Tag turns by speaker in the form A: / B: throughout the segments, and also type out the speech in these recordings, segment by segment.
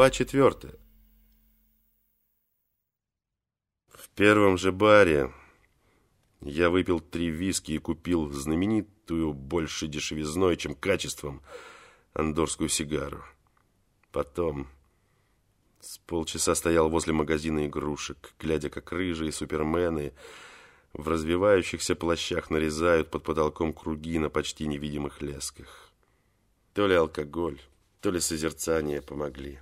A: Глава четвертая. В первом же баре я выпил три виски и купил знаменитую больше дешевизной, чем качеством, андорскую сигару. Потом с полчаса стоял возле магазина игрушек, глядя, как рыжие супермены в развивающихся плащах нарезают под потолком круги на почти невидимых лесках. То ли алкоголь, то ли созерцание помогли.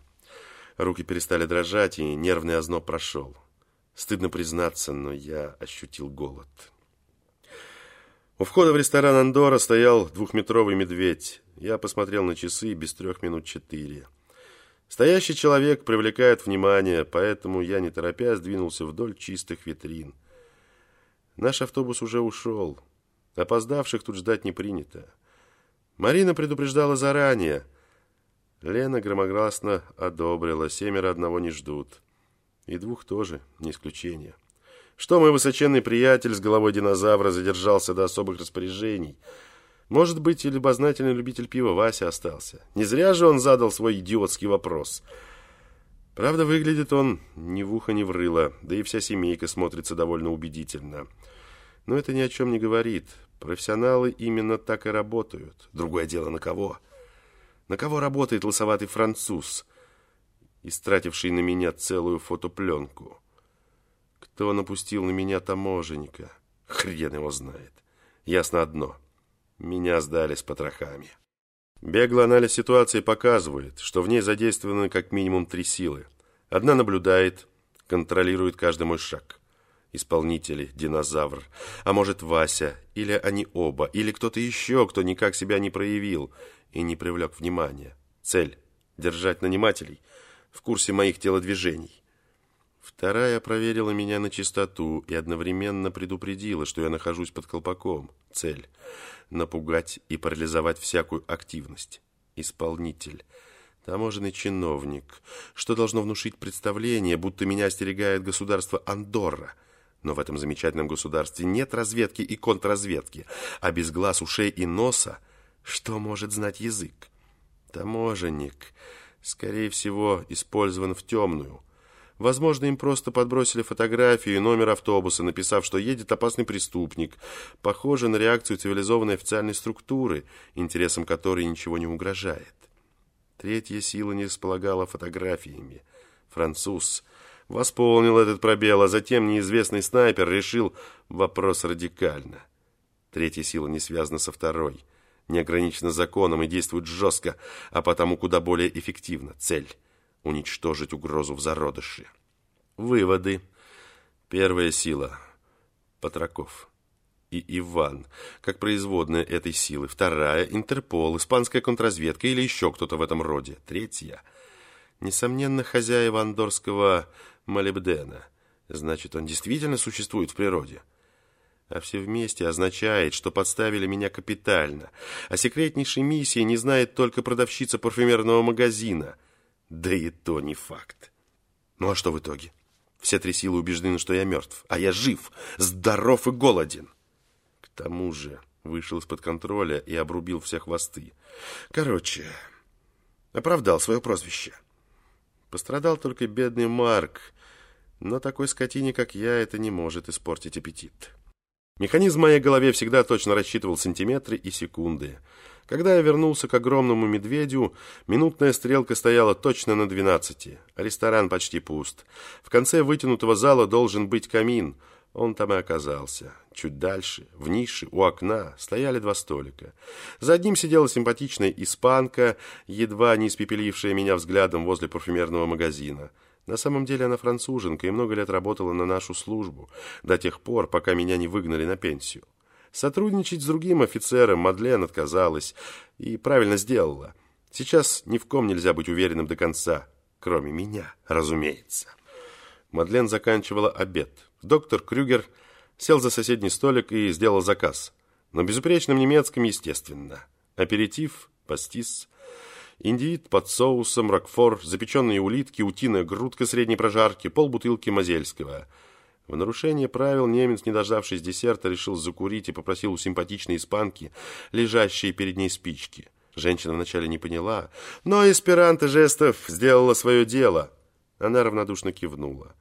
A: Руки перестали дрожать, и нервный озноб прошел. Стыдно признаться, но я ощутил голод. У входа в ресторан «Андора» стоял двухметровый медведь. Я посмотрел на часы без трех минут четыре. Стоящий человек привлекает внимание, поэтому я, не торопясь, двинулся вдоль чистых витрин. Наш автобус уже ушел. Опоздавших тут ждать не принято. Марина предупреждала заранее – Лена громогласно одобрила, семеро одного не ждут. И двух тоже, не исключение. Что мой высоченный приятель с головой динозавра задержался до особых распоряжений? Может быть, и любознательный любитель пива Вася остался. Не зря же он задал свой идиотский вопрос. Правда, выглядит он ни в ухо, ни в рыло, да и вся семейка смотрится довольно убедительно. Но это ни о чем не говорит. Профессионалы именно так и работают. Другое дело на кого? На кого работает лысоватый француз, истративший на меня целую фотопленку? Кто напустил на меня таможенника? Хрен его знает. Ясно одно. Меня сдали с потрохами. Беглый анализ ситуации показывает, что в ней задействованы как минимум три силы. Одна наблюдает, контролирует каждый мой шаг. Исполнители, динозавр, а может Вася, или они оба, или кто-то еще, кто никак себя не проявил – и не привлек внимания. Цель – держать нанимателей в курсе моих телодвижений. Вторая проверила меня на чистоту и одновременно предупредила, что я нахожусь под колпаком. Цель – напугать и парализовать всякую активность. Исполнитель – таможенный чиновник, что должно внушить представление, будто меня остерегает государство Андорра. Но в этом замечательном государстве нет разведки и контрразведки, а без глаз, ушей и носа что может знать язык? Таможенник, скорее всего, использован в темную. Возможно, им просто подбросили фотографию и номер автобуса, написав, что едет опасный преступник. Похоже на реакцию цивилизованной официальной структуры, интересам которой ничего не угрожает. Третья сила не располагала фотографиями. Француз восполнил этот пробел, а затем неизвестный снайпер решил вопрос радикально. Третья сила не связана со второй – не ограничена законом и действует жестко, а потому куда более эффективно. Цель – уничтожить угрозу в зародыше. Выводы. Первая сила – Патраков и Иван, как производная этой силы. Вторая – Интерпол, испанская контрразведка или еще кто-то в этом роде. Третья – несомненно, хозяева андорского молибдена. Значит, он действительно существует в природе а все вместе означает, что подставили меня капитально. О секретнейшей миссии не знает только продавщица парфюмерного магазина. Да и то не факт. Ну а что в итоге? Все три силы убеждены, что я мертв, а я жив, здоров и голоден. К тому же вышел из-под контроля и обрубил все хвосты. Короче, оправдал свое прозвище. Пострадал только бедный Марк, но такой скотине, как я, это не может испортить аппетит. Механизм в моей голове всегда точно рассчитывал сантиметры и секунды. Когда я вернулся к огромному медведю, минутная стрелка стояла точно на 12. Ресторан почти пуст. В конце вытянутого зала должен быть камин. Он там и оказался. Чуть дальше, в нише, у окна, стояли два столика. За одним сидела симпатичная испанка, едва не испепелившая меня взглядом возле парфюмерного магазина. На самом деле она француженка и много лет работала на нашу службу, до тех пор, пока меня не выгнали на пенсию. Сотрудничать с другим офицером Мадлен отказалась и правильно сделала. Сейчас ни в ком нельзя быть уверенным до конца, кроме меня, разумеется. Мадлен заканчивала обед. Доктор Крюгер сел за соседний столик и сделал заказ. На безупречном немецком, естественно. Аперитив, пастис, Индивид под соусом, ракфор, запеченные улитки, утиная грудка средней прожарки, полбутылки мазельского. В нарушение правил немец, не дождавшись десерта, решил закурить и попросил у симпатичной испанки лежащие перед ней спички. Женщина вначале не поняла, но эсперанто жестов сделала свое дело. Она равнодушно кивнула.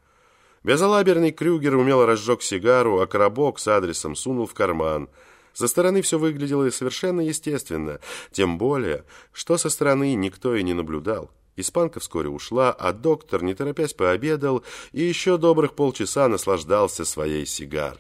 A: Безалаберный Крюгер умело разжег сигару, а коробок с адресом сунул в карман. Со стороны все выглядело совершенно естественно, тем более, что со стороны никто и не наблюдал. Испанка вскоре ушла, а доктор, не торопясь, пообедал и еще добрых полчаса наслаждался своей сигар.